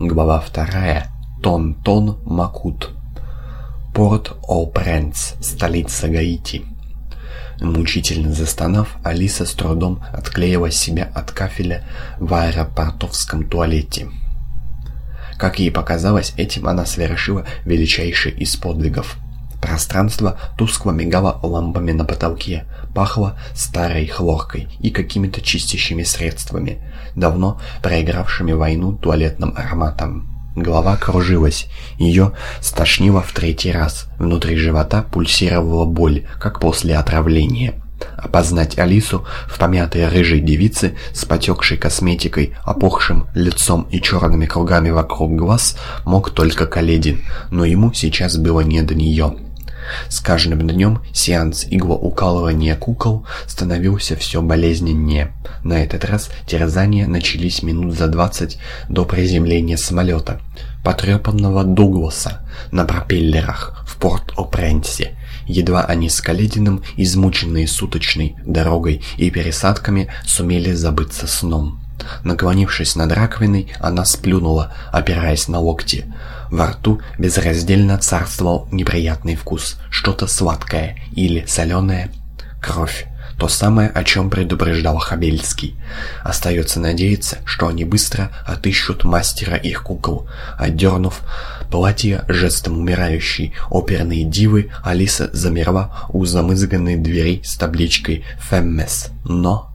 Глава вторая. Тон-Тон Макут. Порт-О-Пренс, столица Гаити. Мучительно застонав, Алиса с трудом отклеила себя от кафеля в аэропортовском туалете. Как ей показалось, этим она совершила величайший из подвигов. Пространство тускло мигало лампами на потолке, пахло старой хлоркой и какими-то чистящими средствами, давно проигравшими войну туалетным ароматом. Голова кружилась, ее стошнило в третий раз, внутри живота пульсировала боль, как после отравления. Опознать Алису в помятой рыжей девице с потекшей косметикой, опухшим лицом и черными кругами вокруг глаз мог только Каледин, но ему сейчас было не до нее. С каждым днем сеанс иглоукалывания кукол становился все болезненнее. На этот раз терзания начались минут за двадцать до приземления самолета, потрепанного Дугласа на пропеллерах в Порт-О-Пренсе. Едва они с Калединым, измученные суточной дорогой и пересадками, сумели забыться сном. Наклонившись над раковиной, она сплюнула, опираясь на локти. Во рту безраздельно царствовал неприятный вкус, что-то сладкое или соленое. Кровь. То самое, о чем предупреждал Хабельский. Остается надеяться, что они быстро отыщут мастера их кукол. Отдернув платье жестом умирающей оперной дивы, Алиса замерла у замызганной двери с табличкой «Феммес». Но...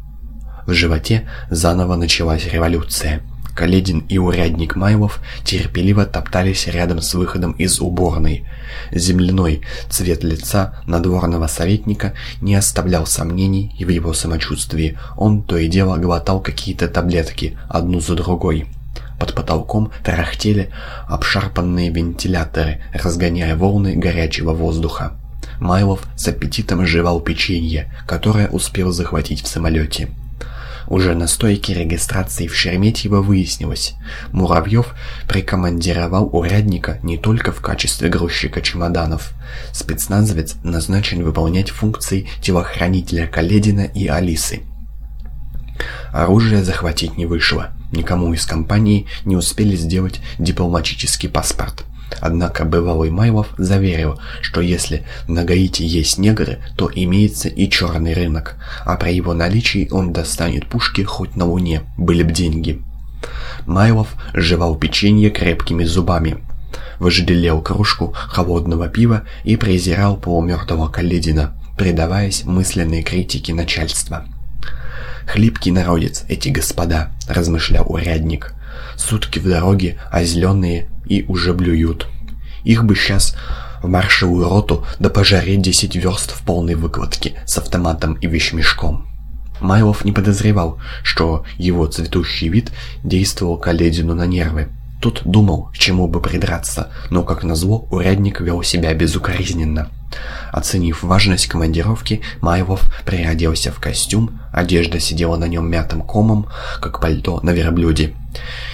В животе заново началась революция. Каледин и урядник Майлов терпеливо топтались рядом с выходом из уборной. Земляной цвет лица надворного советника не оставлял сомнений в его самочувствии. Он то и дело глотал какие-то таблетки, одну за другой. Под потолком тарахтели обшарпанные вентиляторы, разгоняя волны горячего воздуха. Майлов с аппетитом жевал печенье, которое успел захватить в самолете. Уже на стойке регистрации в Шереметьево выяснилось, Муравьев прикомандировал урядника не только в качестве грузчика чемоданов. Спецназовец назначен выполнять функции телохранителя Каледина и Алисы. Оружие захватить не вышло. Никому из компании не успели сделать дипломатический паспорт. Однако бывалый Майлов заверил, что если на Гаити есть негры, то имеется и черный рынок, а при его наличии он достанет пушки хоть на Луне, были б деньги. Майлов жевал печенье крепкими зубами, вожделел кружку холодного пива и презирал полумертвого Каледина, предаваясь мысленной критике начальства. «Хлипкий народец, эти господа», — размышлял урядник. «Сутки в дороге, а зеленые и уже блюют. Их бы сейчас в маршевую роту да пожареть 10 верст в полной выкладке с автоматом и вещмешком. Майлов не подозревал, что его цветущий вид действовал Каледину на нервы. Тут думал, к чему бы придраться, но, как назло, урядник вел себя безукоризненно. Оценив важность командировки, Майлов приоделся в костюм, одежда сидела на нем мятым комом, как пальто на верблюде.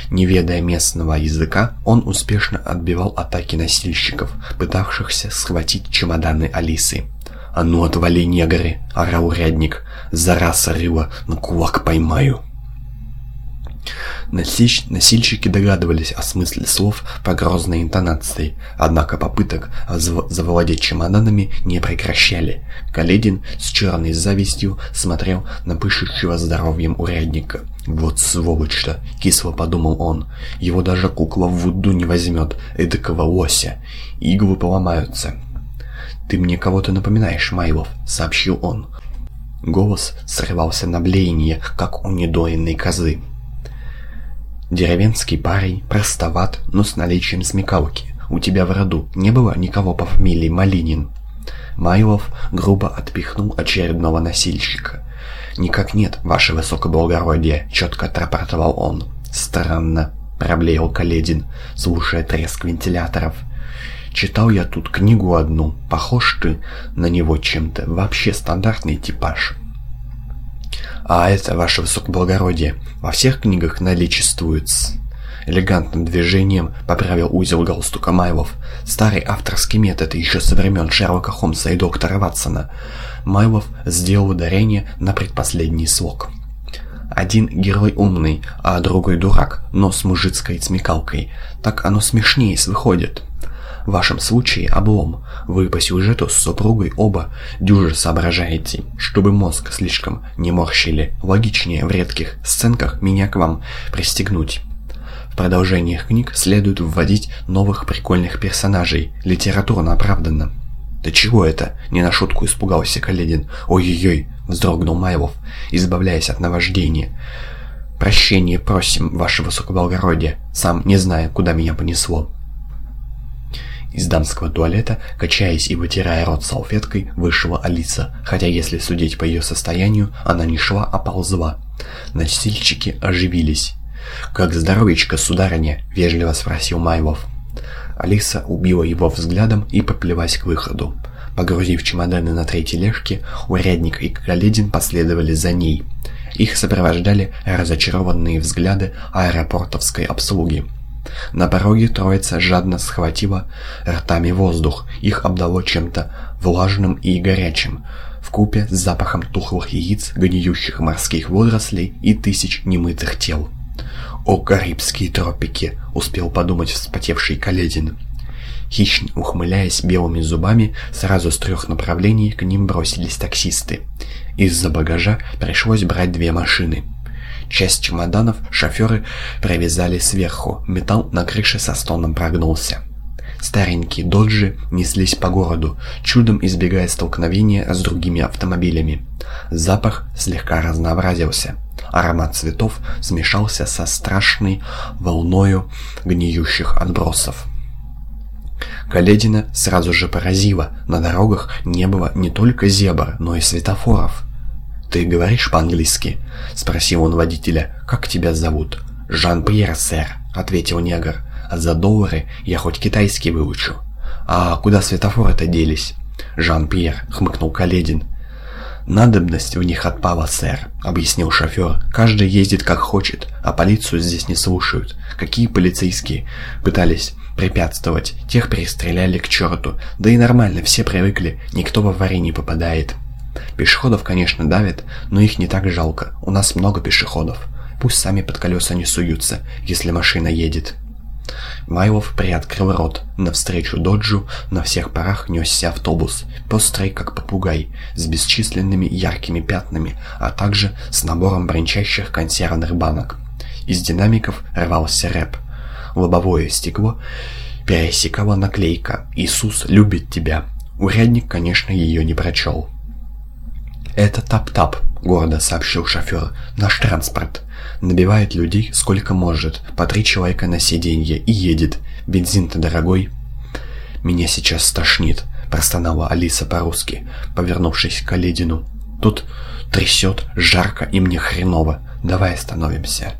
Не ведая местного языка, он успешно отбивал атаки носильщиков, пытавшихся схватить чемоданы Алисы. «А ну отвали, негры!» — орал урядник. «Зараз рыла, на кулак поймаю!» Носильщ... Носильщики догадывались о смысле слов по грозной интонации, однако попыток завладеть чемоданами не прекращали. Каледин с черной завистью смотрел на пышущего здоровьем урядника. «Вот сволочь-то!» — кисло подумал он. «Его даже кукла в Вуду не возьмет, эдакого лося. Иглы поломаются». «Ты мне кого-то напоминаешь, Майлов», — сообщил он. Голос срывался на блеяние, как у недоенной козы. Деревенский парень, простоват, но с наличием смекалки. У тебя в роду не было никого по фамилии Малинин?» Майлов грубо отпихнул очередного носильщика. «Никак нет, ваше высокоблагородие», — четко отрапортовал он. «Странно», — проблеял Каледин, слушая треск вентиляторов. «Читал я тут книгу одну. Похож ты на него чем-то. Вообще стандартный типаж». А это, ваше высокоблагородие, во всех книгах наличествуется. Элегантным движением поправил узел галстука Майлов. Старый авторский метод еще со времен Шерлока Холмса и доктора Ватсона. Майлов сделал ударение на предпоследний слог. Один герой умный, а другой дурак, но с мужицкой смекалкой. Так оно смешнее выходит. В вашем случае облом. Вы по сюжету с супругой оба дюже соображаете, чтобы мозг слишком не морщили. Логичнее в редких сценках меня к вам пристегнуть. В продолжениях книг следует вводить новых прикольных персонажей. Литературно оправданно. «Да чего это?» — не на шутку испугался Каледин. «Ой-ой-ой!» — вздрогнул Майлов, избавляясь от наваждения. «Прощение просим, ваше высокоблагородие, сам не знаю, куда меня понесло». Из дамского туалета, качаясь и вытирая рот салфеткой, вышла Алиса, хотя если судить по ее состоянию, она не шла, а ползла. Носильщики оживились. «Как здоровечко, сударыня?» — вежливо спросил Майлов. Алиса убила его взглядом и поплелась к выходу. Погрузив чемоданы на третьей тележке, урядник и Каледин последовали за ней. Их сопровождали разочарованные взгляды аэропортовской обслуги. На пороге троица жадно схватила ртами воздух, их обдало чем-то влажным и горячим, в купе с запахом тухлых яиц, гниющих морских водорослей и тысяч немытых тел. «О, карибские тропики!» — успел подумать вспотевший Каледин. Хищно ухмыляясь белыми зубами, сразу с трех направлений к ним бросились таксисты. Из-за багажа пришлось брать две машины — Часть чемоданов шоферы привязали сверху, металл на крыше со стоном прогнулся. Старенькие доджи неслись по городу, чудом избегая столкновения с другими автомобилями. Запах слегка разнообразился. Аромат цветов смешался со страшной волною гниющих отбросов. Каледина сразу же поразила, на дорогах не было не только зебр, но и светофоров. «Ты говоришь по-английски?» — спросил он водителя. «Как тебя зовут?» «Жан-Пьер, сэр», — ответил негр. «А за доллары я хоть китайский выучу». «А куда светофоры-то делись?» «Жан-Пьер», — хмыкнул Каледин. «Надобность в них отпала, сэр», — объяснил шофер. «Каждый ездит как хочет, а полицию здесь не слушают. Какие полицейские?» Пытались препятствовать, тех перестреляли к черту. Да и нормально, все привыкли, никто в аварии не попадает. Пешеходов, конечно, давит, но их не так жалко. У нас много пешеходов. Пусть сами под колеса не суются, если машина едет. Майлов приоткрыл рот. Навстречу доджу на всех парах несся автобус, пестрый как попугай, с бесчисленными яркими пятнами, а также с набором бренчащих консервных банок. Из динамиков рвался рэп. Лобовое стекло пересекала наклейка «Иисус любит тебя». Урядник, конечно, ее не прочел. «Это Тап-Тап», — гордо сообщил шофер. «Наш транспорт. Набивает людей сколько может, по три человека на сиденье, и едет. Бензин-то дорогой». «Меня сейчас стошнит», — простонала Алиса по-русски, повернувшись к Каледину. «Тут трясет, жарко и мне хреново. Давай остановимся».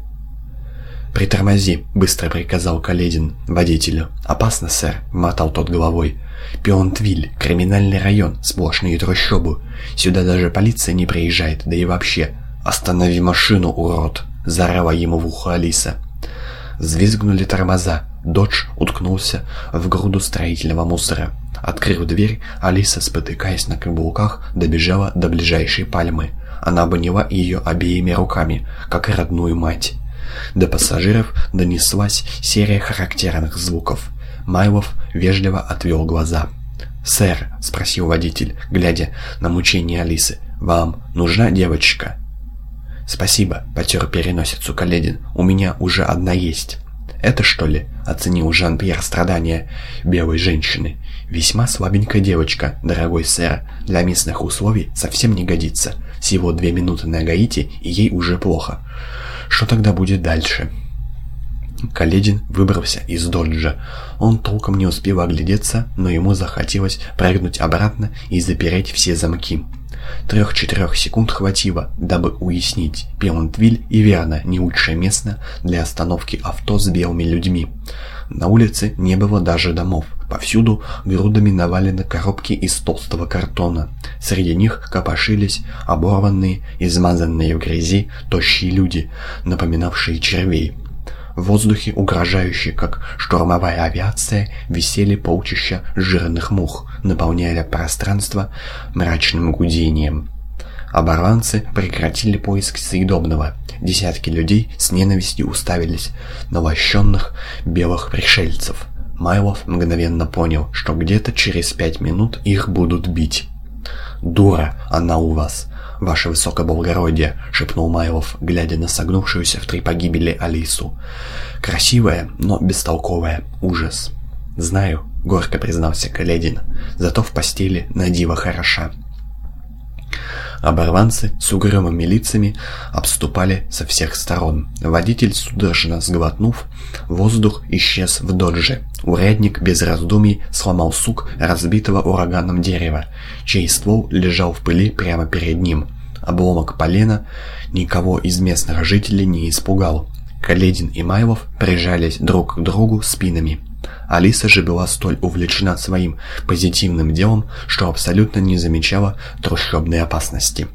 «Притормози», — быстро приказал Каледин водителю. «Опасно, сэр», — мотал тот головой. Пионтвиль, криминальный район, сплошные трущобы. Сюда даже полиция не приезжает, да и вообще. «Останови машину, урод!» – заорала ему в ухо Алиса. Взвизгнули тормоза. Додж уткнулся в груду строительного мусора. Открыв дверь, Алиса, спотыкаясь на каблуках, добежала до ближайшей пальмы. Она обняла ее обеими руками, как родную мать. До пассажиров донеслась серия характерных звуков. Майлов вежливо отвел глаза. «Сэр», — спросил водитель, глядя на мучение Алисы, — «вам нужна девочка?» «Спасибо», — потер переносицу Каледин, — «у меня уже одна есть». «Это что ли?» — оценил Жан-Пьер страдания белой женщины. «Весьма слабенькая девочка, дорогой сэр, для местных условий совсем не годится. Всего две минуты на Гаити, и ей уже плохо. Что тогда будет дальше?» Каледин выбрался из доджа. Он толком не успел оглядеться, но ему захотелось прыгнуть обратно и запереть все замки. Трех-четырех секунд хватило, дабы уяснить, Пелантвиль и верно не лучшее место для остановки авто с белыми людьми. На улице не было даже домов. Повсюду грудами навалены коробки из толстого картона. Среди них копошились оборванные, измазанные в грязи, тощие люди, напоминавшие червей. В воздухе, угрожающие, как штурмовая авиация, висели полчища жирных мух, наполняя пространство мрачным гудением. Оборванцы прекратили поиск съедобного. Десятки людей с ненавистью уставились на вощенных белых пришельцев. Майлов мгновенно понял, что где-то через пять минут их будут бить. «Дура она у вас, ваше высокоблагородие», — шепнул Майлов, глядя на согнувшуюся в три погибели Алису. «Красивая, но бестолковая. Ужас». «Знаю», — горько признался Каледин, — «зато в постели на диво хороша». Оборванцы с угрюмыми лицами обступали со всех сторон. Водитель, судорожно сглотнув, воздух исчез в додже. Урядник без раздумий сломал сук разбитого ураганом дерева, чей ствол лежал в пыли прямо перед ним. Обломок полена никого из местных жителей не испугал. Каледин и Майлов прижались друг к другу спинами. Алиса же была столь увлечена своим позитивным делом, что абсолютно не замечала трущобной опасности.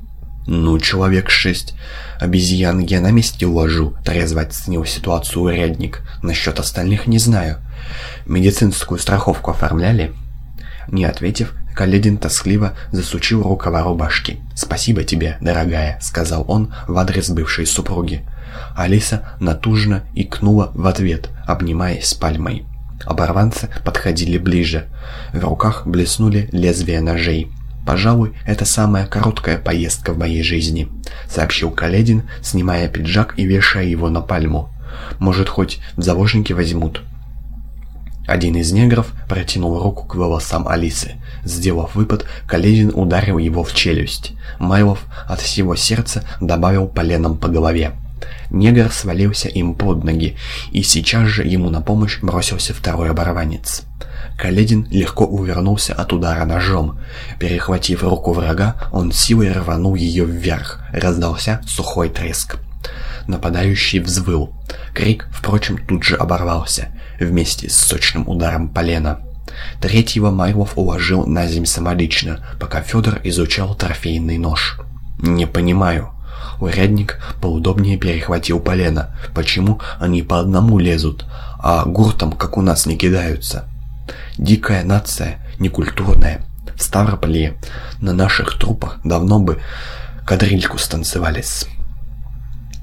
«Ну, человек шесть. Обезьян я на месте уложу», — трезво оценил ситуацию урядник. «Насчет остальных не знаю. Медицинскую страховку оформляли?» Не ответив, Каледин тоскливо засучил рукава рубашки. «Спасибо тебе, дорогая», — сказал он в адрес бывшей супруги. Алиса натужно икнула в ответ, обнимаясь пальмой. Оборванцы подходили ближе. В руках блеснули лезвия ножей. «Пожалуй, это самая короткая поездка в моей жизни», — сообщил Каледин, снимая пиджак и вешая его на пальму. «Может, хоть в заложники возьмут». Один из негров протянул руку к волосам Алисы. Сделав выпад, Каледин ударил его в челюсть. Майлов от всего сердца добавил поленом по голове. Негр свалился им под ноги, и сейчас же ему на помощь бросился второй оборванец. Каледин легко увернулся от удара ножом. Перехватив руку врага, он силой рванул ее вверх. Раздался сухой треск. Нападающий взвыл. Крик, впрочем, тут же оборвался, вместе с сочным ударом полена. Третьего Майлов уложил на земь самолично, пока Федор изучал трофейный нож. «Не понимаю», Урядник поудобнее перехватил полено. Почему они по одному лезут, а гуртом, как у нас, не кидаются? Дикая нация, некультурная. В Ставрополе на наших трупах давно бы кадрильку станцевались.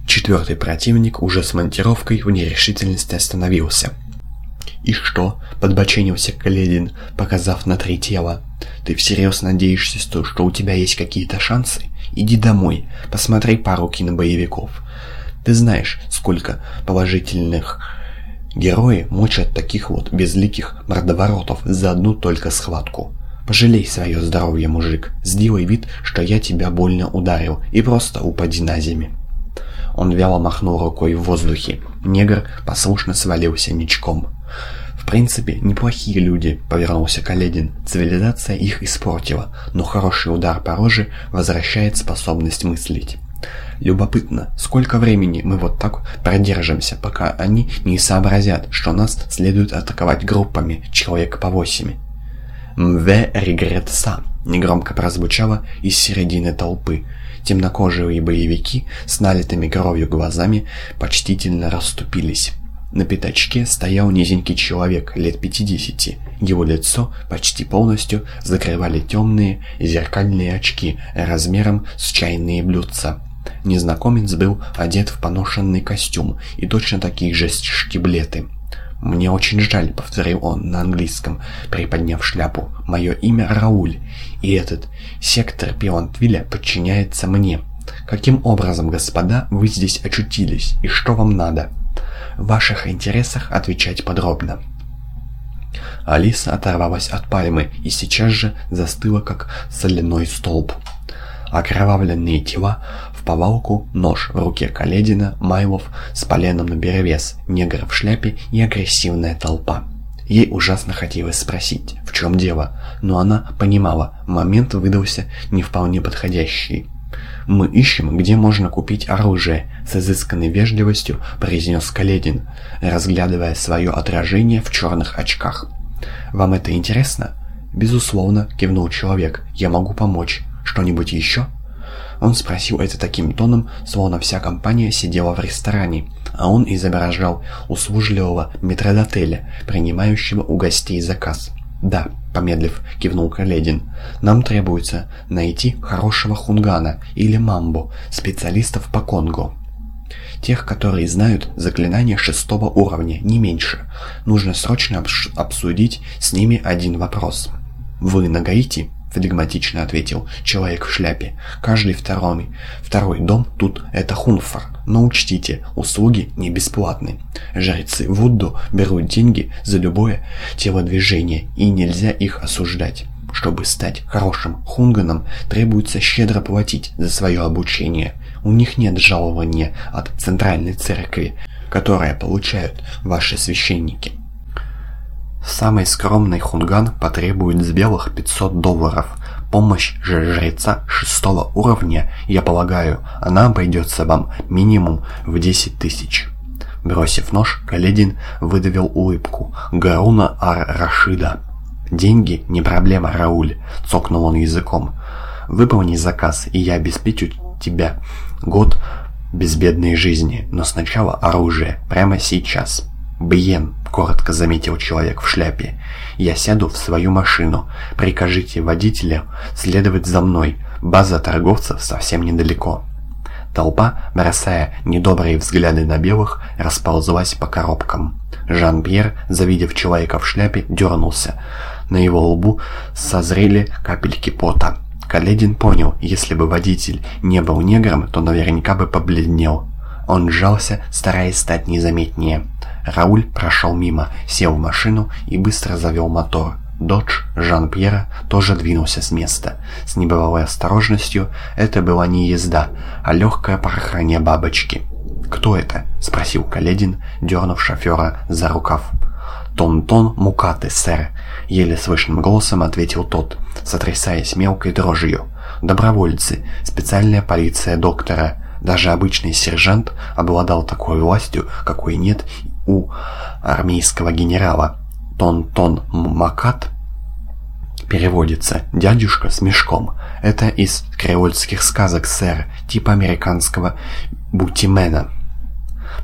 Четвертый противник уже с монтировкой в нерешительности остановился. «И что?» — подбоченился Каледин, показав на три тела. «Ты всерьез надеешься, что, у тебя есть какие-то шансы? Иди домой, посмотри пару кинобоевиков. Ты знаешь, сколько положительных герои мочат таких вот безликих мордоворотов за одну только схватку. Пожалей свое здоровье, мужик. Сделай вид, что я тебя больно ударил, и просто упади на землю. Он вяло махнул рукой в воздухе. Негр послушно свалился ничком. «В принципе, неплохие люди», — повернулся Каледин. «Цивилизация их испортила, но хороший удар по роже возвращает способность мыслить». Любопытно, сколько времени мы вот так продержимся, пока они не сообразят, что нас следует атаковать группами, человек по восемь. «Мве регретса», — негромко прозвучало из середины толпы. Темнокожие боевики с налитыми кровью глазами почтительно расступились. На пятачке стоял низенький человек лет 50. Его лицо почти полностью закрывали темные зеркальные очки размером с чайные блюдца. Незнакомец был одет в поношенный костюм и точно такие же штиблеты. «Мне очень жаль», — повторил он на английском, приподняв шляпу. «Мое имя Рауль, и этот сектор Пилантвиля подчиняется мне. Каким образом, господа, вы здесь очутились, и что вам надо?» «В ваших интересах отвечать подробно». Алиса оторвалась от пальмы и сейчас же застыла, как соляной столб. Окровавленные тела повалку, нож в руке Каледина, Майлов с поленом наперевес, негр в шляпе и агрессивная толпа. Ей ужасно хотелось спросить, в чем дело, но она понимала, момент выдался не вполне подходящий. «Мы ищем, где можно купить оружие», — с изысканной вежливостью произнес Каледин, разглядывая свое отражение в черных очках. «Вам это интересно?» «Безусловно», — кивнул человек, — «я могу помочь. Что-нибудь еще?» Он спросил это таким тоном, словно вся компания сидела в ресторане, а он изображал услужливого метродотеля, принимающего у гостей заказ. «Да», — помедлив, кивнул Каледин. «Нам требуется найти хорошего хунгана или мамбу, специалистов по Конго. Тех, которые знают заклинания шестого уровня, не меньше. Нужно срочно обсудить с ними один вопрос». «Вы на Гаити?» — флегматично ответил человек в шляпе. «Каждый второй, второй дом тут — это хунфар. Но учтите, услуги не бесплатны. Жрецы Вудду берут деньги за любое телодвижение, и нельзя их осуждать. Чтобы стать хорошим хунганом, требуется щедро платить за свое обучение. У них нет жалования от центральной церкви, которое получают ваши священники». Самый скромный хунган потребует с белых 500 долларов. Помощь же жреца шестого уровня, я полагаю, она обойдется вам минимум в 10 тысяч. Бросив нож, Каледин выдавил улыбку. Гаруна Ар-Рашида. «Деньги не проблема, Рауль», — цокнул он языком. «Выполни заказ, и я обеспечу тебя год безбедной жизни, но сначала оружие, прямо сейчас». «Бьен», — коротко заметил человек в шляпе, — «я сяду в свою машину. Прикажите водителю следовать за мной. База торговцев совсем недалеко». Толпа, бросая недобрые взгляды на белых, расползлась по коробкам. Жан-Пьер, завидев человека в шляпе, дернулся. На его лбу созрели капельки пота. Каледин понял, если бы водитель не был негром, то наверняка бы побледнел. Он сжался, стараясь стать незаметнее. Рауль прошел мимо, сел в машину и быстро завел мотор. Додж Жан-Пьера тоже двинулся с места. С небывалой осторожностью это была не езда, а легкое порхание бабочки. «Кто это?» — спросил Каледин, дернув шофера за рукав. «Тон-тон Мукаты, сэр», — еле слышным голосом ответил тот, сотрясаясь мелкой дрожью. «Добровольцы, специальная полиция доктора». Даже обычный сержант обладал такой властью, какой нет у армейского генерала. Тон-тон Макат переводится «дядюшка с мешком». Это из креольских сказок, сэр, типа американского бутимена.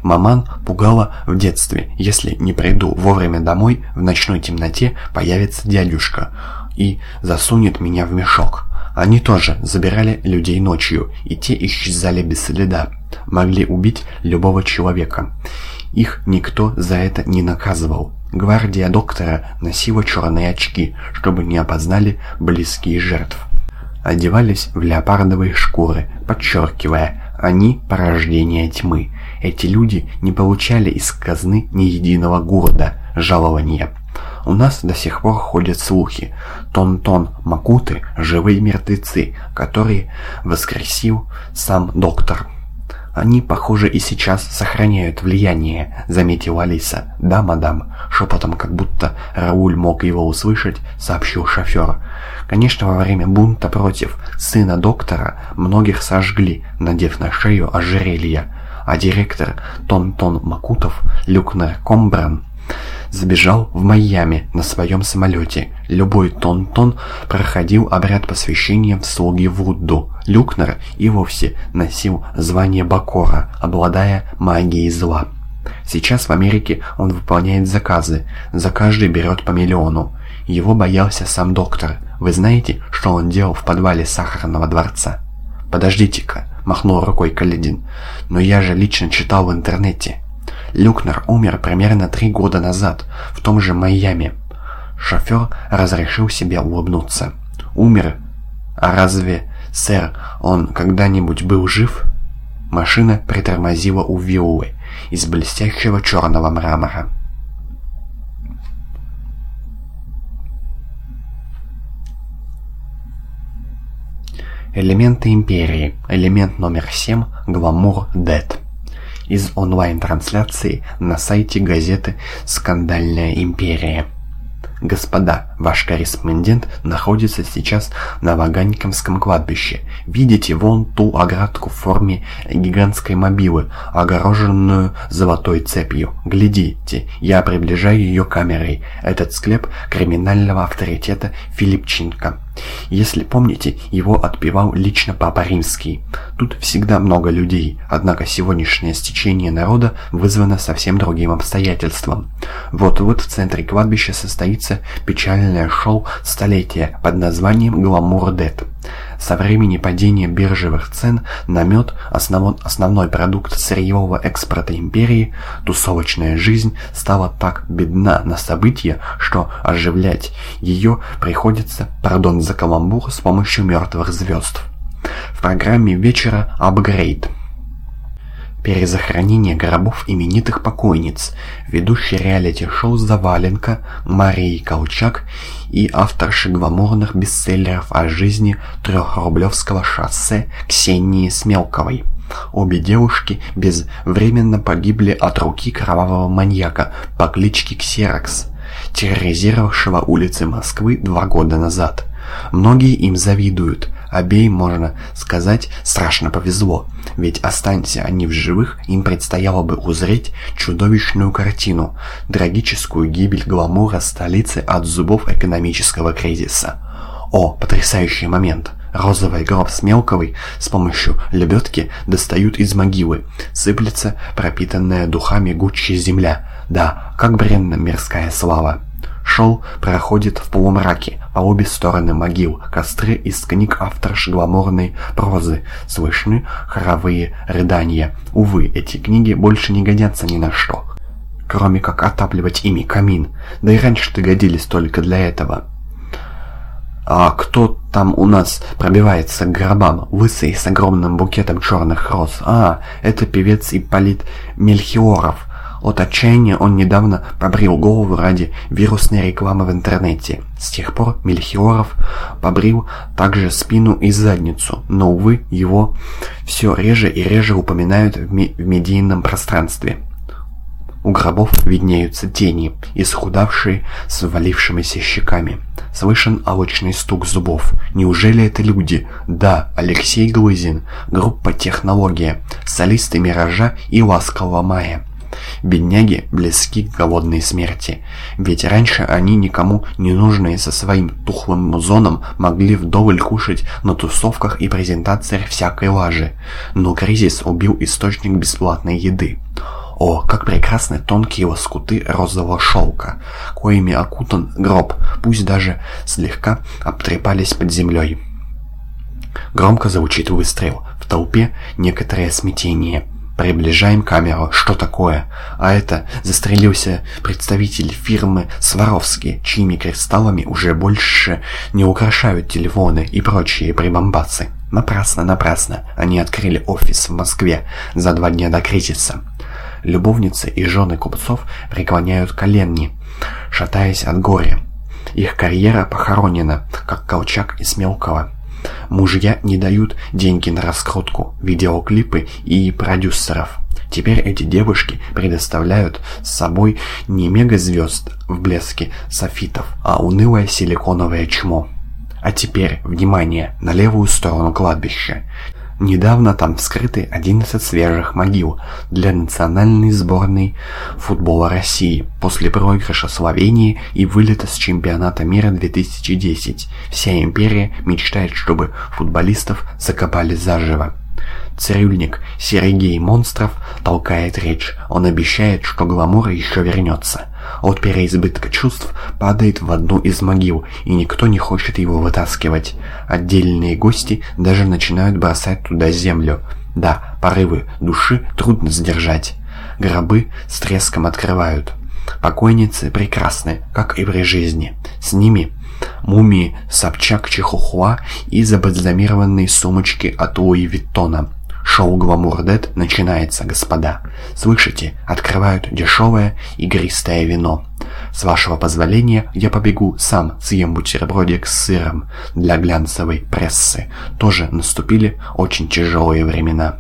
Маман пугала в детстве. Если не приду вовремя домой, в ночной темноте появится дядюшка и засунет меня в мешок. Они тоже забирали людей ночью, и те исчезали без следа. Могли убить любого человека. Их никто за это не наказывал. Гвардия доктора носила черные очки, чтобы не опознали близкие жертв. Одевались в леопардовые шкуры, подчеркивая, они порождение тьмы. Эти люди не получали из казны ни единого города жалования. У нас до сих пор ходят слухи. Тон-тон Макуты – живые мертвецы, которые воскресил сам доктор. «Они, похоже, и сейчас сохраняют влияние», — заметила Алиса. «Да, мадам», — шепотом, как будто Рауль мог его услышать, сообщил шофер. Конечно, во время бунта против сына доктора многих сожгли, надев на шею ожерелье, а директор Тон-Тон Макутов, Люкнер Комбран, забежал в Майами на своем самолете. Любой Тон-Тон проходил обряд посвящения в слуги Вудду. Люкнер и вовсе носил звание Бакора, обладая магией зла. Сейчас в Америке он выполняет заказы, за каждый берет по миллиону. Его боялся сам доктор. Вы знаете, что он делал в подвале Сахарного дворца? «Подождите-ка», — махнул рукой Каледин, — «но я же лично читал в интернете». Люкнер умер примерно три года назад, в том же Майами. Шофер разрешил себе улыбнуться. «Умер? А разве, сэр, он когда-нибудь был жив?» Машина притормозила у виллы из блестящего черного мрамора. Элементы Империи. Элемент номер 7. Гламур Дед из онлайн-трансляции на сайте газеты «Скандальная империя». «Господа, ваш корреспондент находится сейчас на Ваганьковском кладбище. Видите вон ту оградку в форме гигантской мобилы, огороженную золотой цепью. Глядите, я приближаю ее камерой. Этот склеп криминального авторитета Филипченко. Если помните, его отпевал лично Папа Римский. Тут всегда много людей, однако сегодняшнее стечение народа вызвано совсем другим обстоятельством. Вот-вот в центре кладбища состоится печальная официальное шоу столетия под названием «Гламур Дед». Со времени падения биржевых цен на мед, основон, основной продукт сырьевого экспорта империи, тусовочная жизнь стала так бедна на события, что оживлять ее приходится, пардон за каламбур, с помощью мертвых звезд. В программе вечера «Апгрейд» Перезахоронение гробов именитых покойниц, ведущий реалити-шоу «Заваленка» Марии Колчак и авторши гламурных бестселлеров о жизни трехрублевского шоссе Ксении Смелковой. Обе девушки безвременно погибли от руки кровавого маньяка по кличке Ксерокс, терроризировавшего улицы Москвы два года назад. Многие им завидуют, Обеим, можно сказать, страшно повезло, ведь останься они в живых, им предстояло бы узреть чудовищную картину, трагическую гибель гламура столицы от зубов экономического кризиса. О, потрясающий момент! Розовый гроб с мелковой с помощью лебедки достают из могилы. Сыплется пропитанная духами гуччая земля. Да, как бренна мирская слава. Шоу проходит в полумраке, по обе стороны могил, костры из книг авторши гламурной прозы, слышны хоровые рыдания. Увы, эти книги больше не годятся ни на что, кроме как отапливать ими камин, да и раньше-то годились только для этого. А кто там у нас пробивается к гробам, лысый с огромным букетом черных роз? А, это певец Ипполит Мельхиоров, от отчаяния он недавно побрил голову ради вирусной рекламы в интернете. С тех пор Мельхиоров побрил также спину и задницу, но, увы, его все реже и реже упоминают в, ми в медийном пространстве. У гробов виднеются тени, исхудавшие с валившимися щеками. Слышен алочный стук зубов. Неужели это люди? Да, Алексей Глызин, группа «Технология», солисты «Миража» и «Ласкового мая». Бедняги близки к голодной смерти, ведь раньше они никому не нужные со своим тухлым музоном могли вдоволь кушать на тусовках и презентациях всякой лажи, но кризис убил источник бесплатной еды. О, как прекрасны тонкие лоскуты розового шелка, коими окутан гроб, пусть даже слегка обтрепались под землей. Громко звучит выстрел. В толпе некоторое смятение. Приближаем камеру. Что такое? А это застрелился представитель фирмы Сваровски, чьими кристаллами уже больше не украшают телефоны и прочие прибамбасы. Напрасно, напрасно. Они открыли офис в Москве за два дня до кризиса. Любовницы и жены купцов преклоняют колени, шатаясь от горя. Их карьера похоронена, как Колчак из Мелкого. Мужья не дают деньги на раскрутку, видеоклипы и продюсеров. Теперь эти девушки предоставляют с собой не мегазвезд в блеске софитов, а унылое силиконовое чмо. А теперь, внимание, на левую сторону кладбища. Недавно там вскрыты 11 свежих могил для национальной сборной футбола России после проигрыша Словении и вылета с чемпионата мира 2010. Вся империя мечтает, чтобы футболистов закопали заживо. Цирюльник Сергей Монстров толкает речь. Он обещает, что гламур еще вернется. От переизбытка чувств падает в одну из могил, и никто не хочет его вытаскивать. Отдельные гости даже начинают бросать туда землю. Да, порывы души трудно сдержать. Гробы с треском открывают. Покойницы прекрасны, как и при жизни. С ними мумии Собчак Чихухуа и забальзамированные сумочки от Луи Виттона. Шоу «Гламур Дед» начинается, господа. Слышите? Открывают дешевое игристое вино. С вашего позволения я побегу сам съем бутербродик с сыром для глянцевой прессы. Тоже наступили очень тяжелые времена.